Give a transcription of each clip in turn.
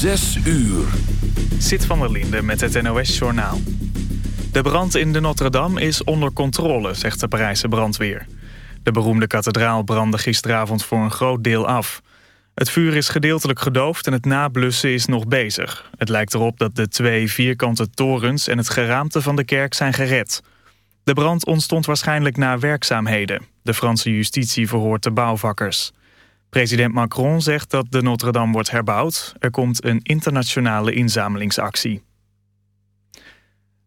Zes uur. Zit van der Linde met het NOS-journaal. De brand in de Notre-Dame is onder controle, zegt de Parijse brandweer. De beroemde kathedraal brandde gisteravond voor een groot deel af. Het vuur is gedeeltelijk gedoofd en het nablussen is nog bezig. Het lijkt erop dat de twee vierkante torens en het geraamte van de kerk zijn gered. De brand ontstond waarschijnlijk na werkzaamheden. De Franse justitie verhoort de bouwvakkers. President Macron zegt dat de Notre-Dame wordt herbouwd. Er komt een internationale inzamelingsactie.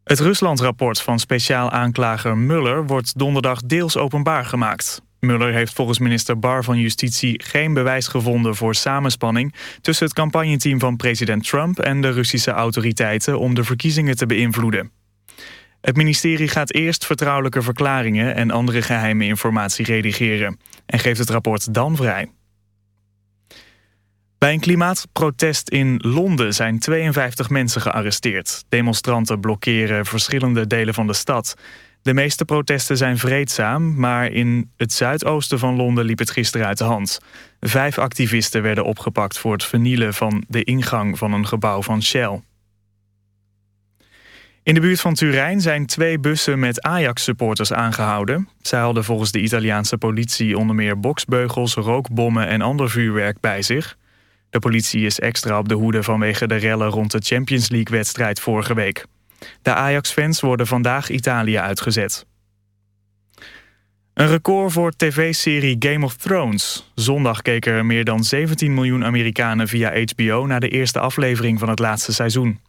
Het Rusland-rapport van speciaal aanklager Muller wordt donderdag deels openbaar gemaakt. Muller heeft volgens minister Barr van Justitie geen bewijs gevonden voor samenspanning tussen het campagneteam van president Trump en de Russische autoriteiten om de verkiezingen te beïnvloeden. Het ministerie gaat eerst vertrouwelijke verklaringen en andere geheime informatie redigeren en geeft het rapport dan vrij. Bij een klimaatprotest in Londen zijn 52 mensen gearresteerd. Demonstranten blokkeren verschillende delen van de stad. De meeste protesten zijn vreedzaam, maar in het zuidoosten van Londen liep het gisteren uit de hand. Vijf activisten werden opgepakt voor het vernielen van de ingang van een gebouw van Shell. In de buurt van Turijn zijn twee bussen met Ajax-supporters aangehouden. Zij hadden volgens de Italiaanse politie onder meer boksbeugels, rookbommen en ander vuurwerk bij zich. De politie is extra op de hoede vanwege de rellen rond de Champions League-wedstrijd vorige week. De Ajax-fans worden vandaag Italië uitgezet. Een record voor tv-serie Game of Thrones. Zondag keken er meer dan 17 miljoen Amerikanen via HBO... naar de eerste aflevering van het laatste seizoen.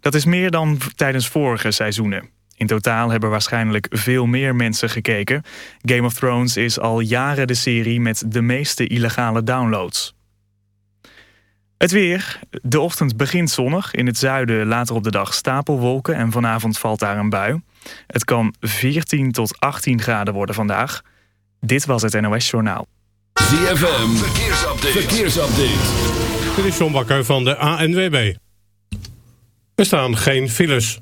Dat is meer dan tijdens vorige seizoenen. In totaal hebben waarschijnlijk veel meer mensen gekeken. Game of Thrones is al jaren de serie met de meeste illegale downloads. Het weer. De ochtend begint zonnig. In het zuiden later op de dag stapelwolken en vanavond valt daar een bui. Het kan 14 tot 18 graden worden vandaag. Dit was het NOS Journaal. ZFM. Verkeersupdate. Verkeersupdate. Dit is John Bakker van de ANWB. Er staan geen files.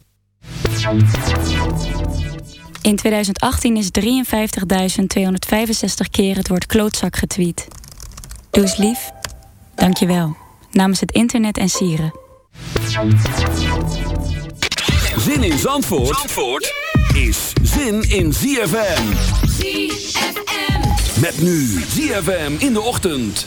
In 2018 is 53.265 keer het woord klootzak getweet. Doe eens lief. Dank je wel namens het internet en sieren. Zin in Zandvoort, Zandvoort is zin in ZFM. ZFM. Met nu ZFM in de ochtend.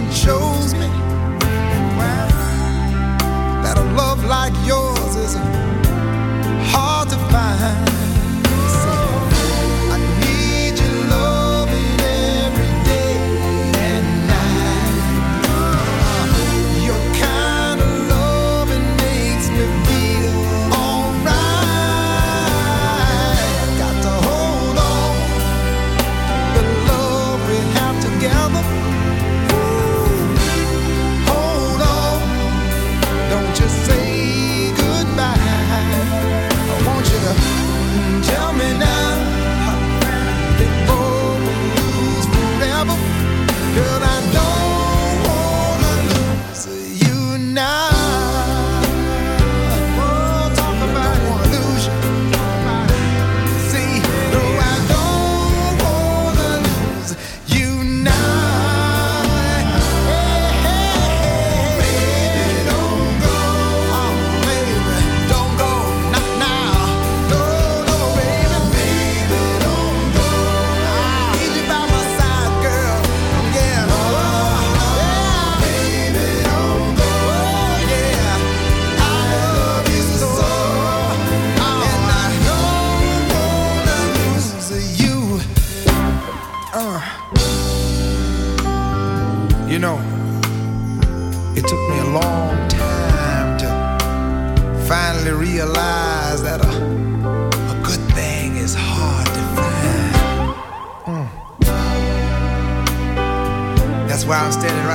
and chose me. Wow. That a love like yours is hard to find.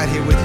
right here with you.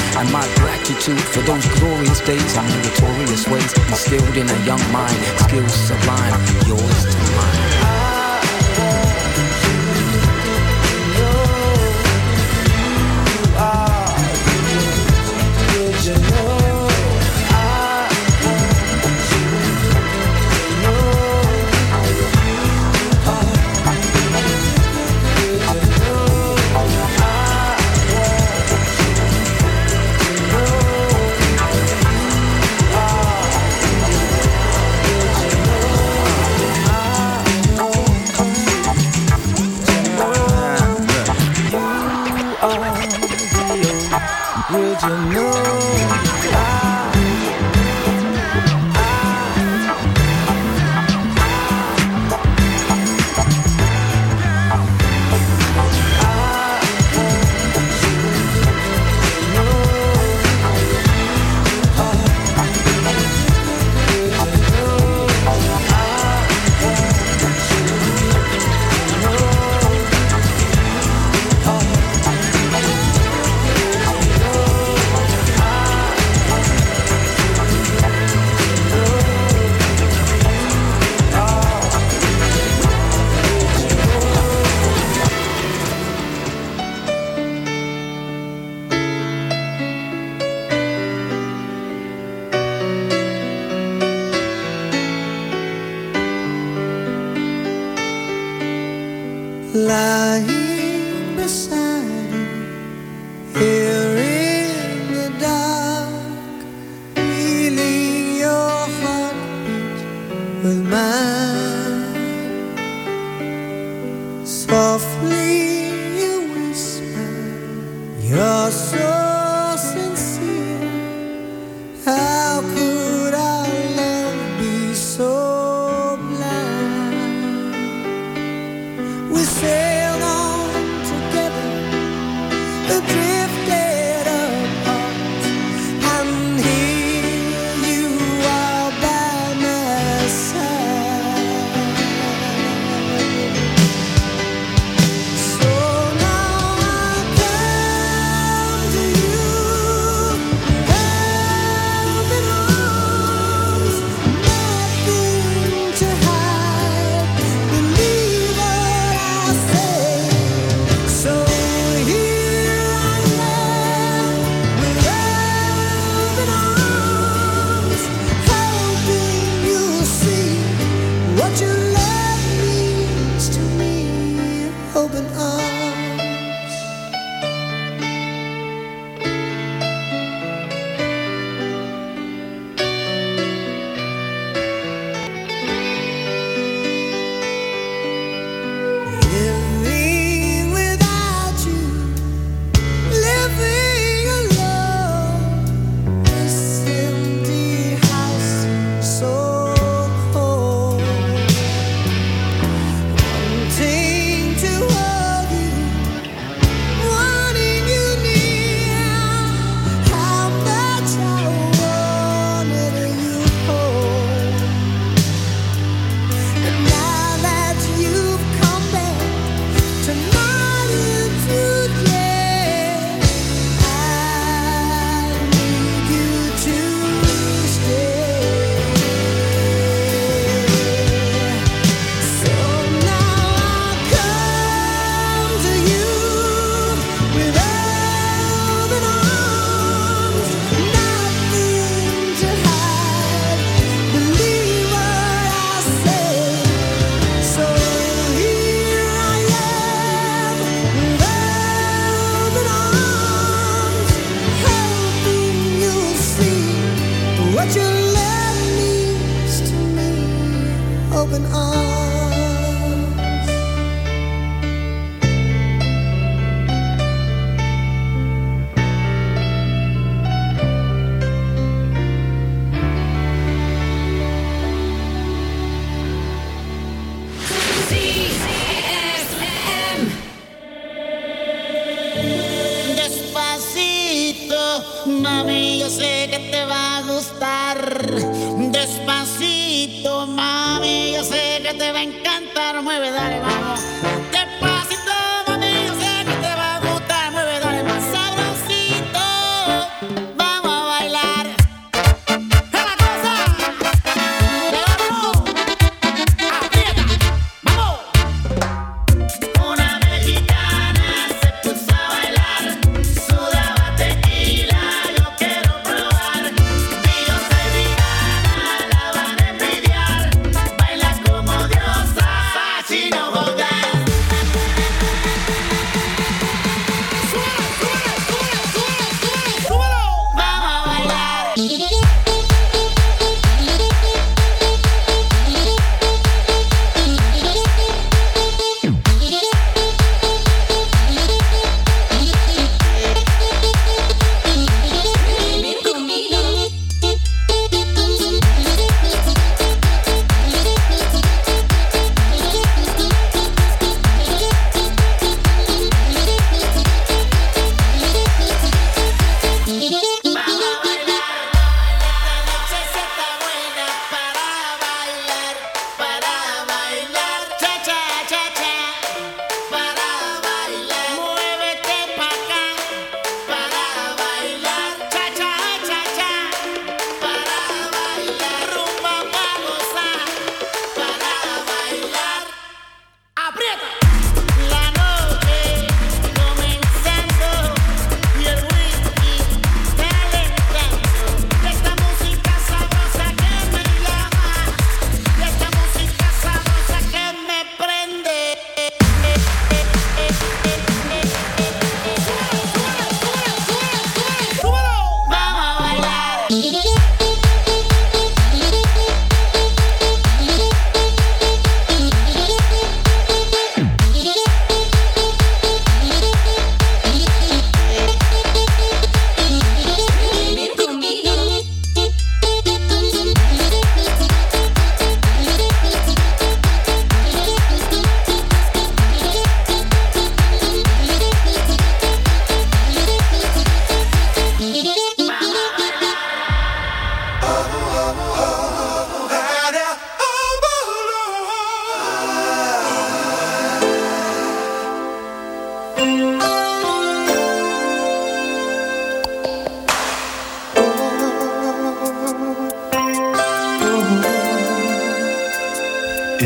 and my gratitude for those glorious days meritorious ways instilled in a young mind, skills sublime, yours to mine.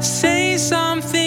Say something,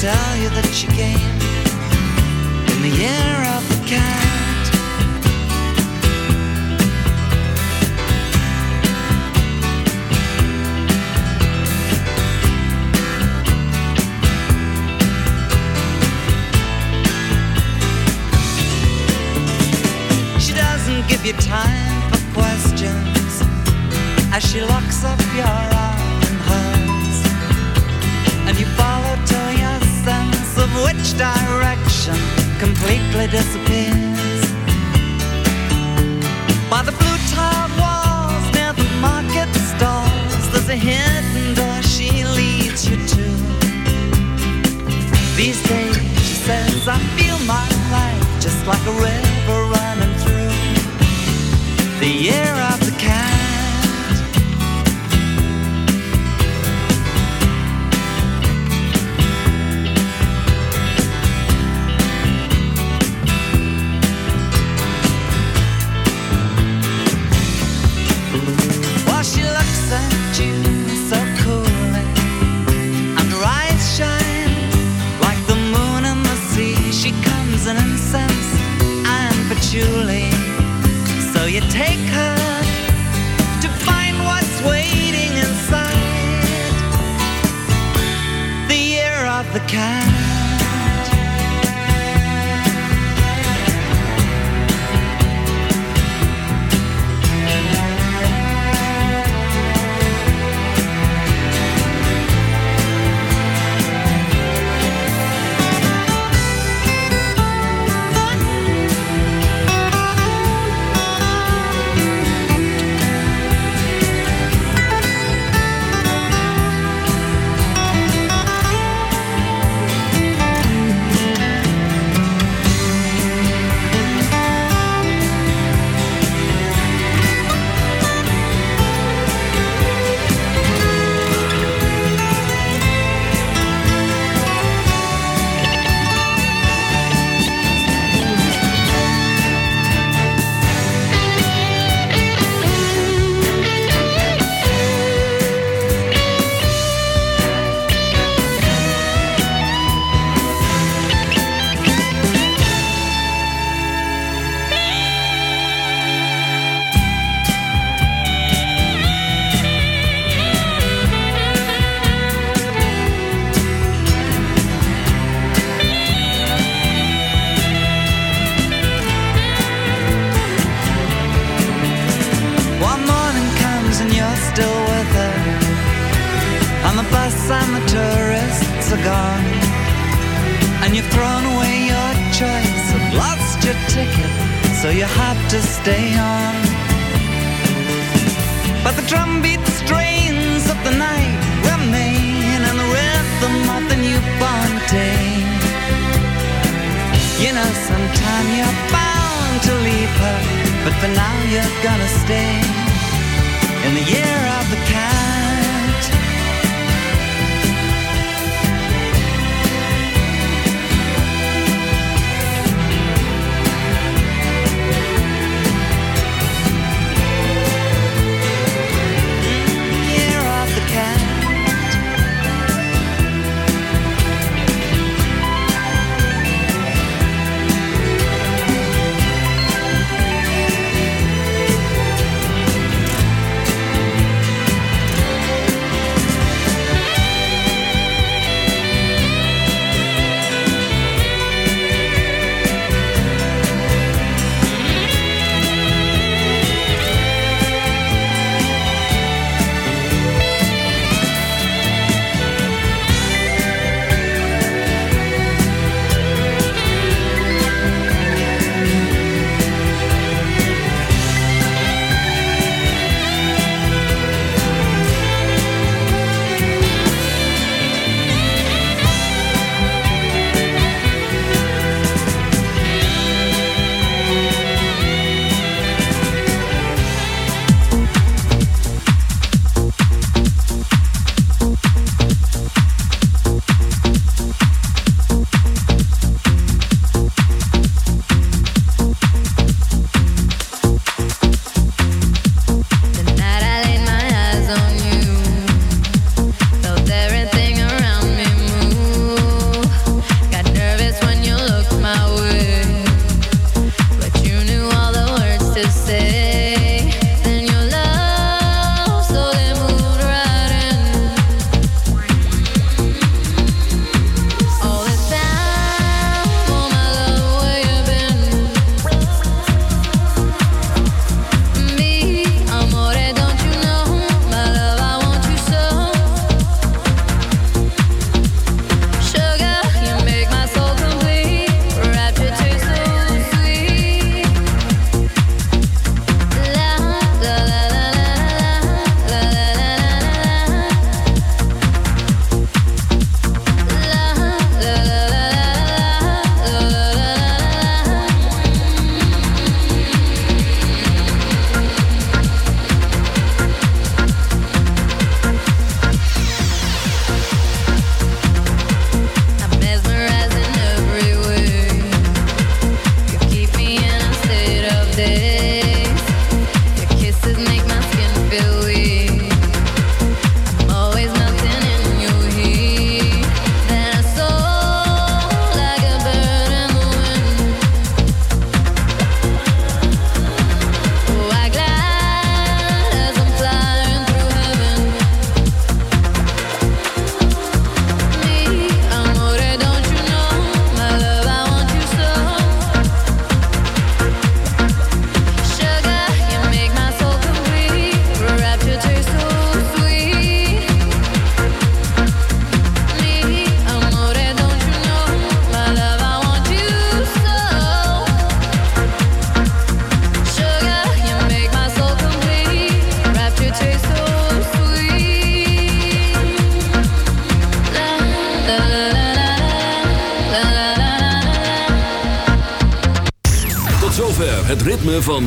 tell you that she came in the year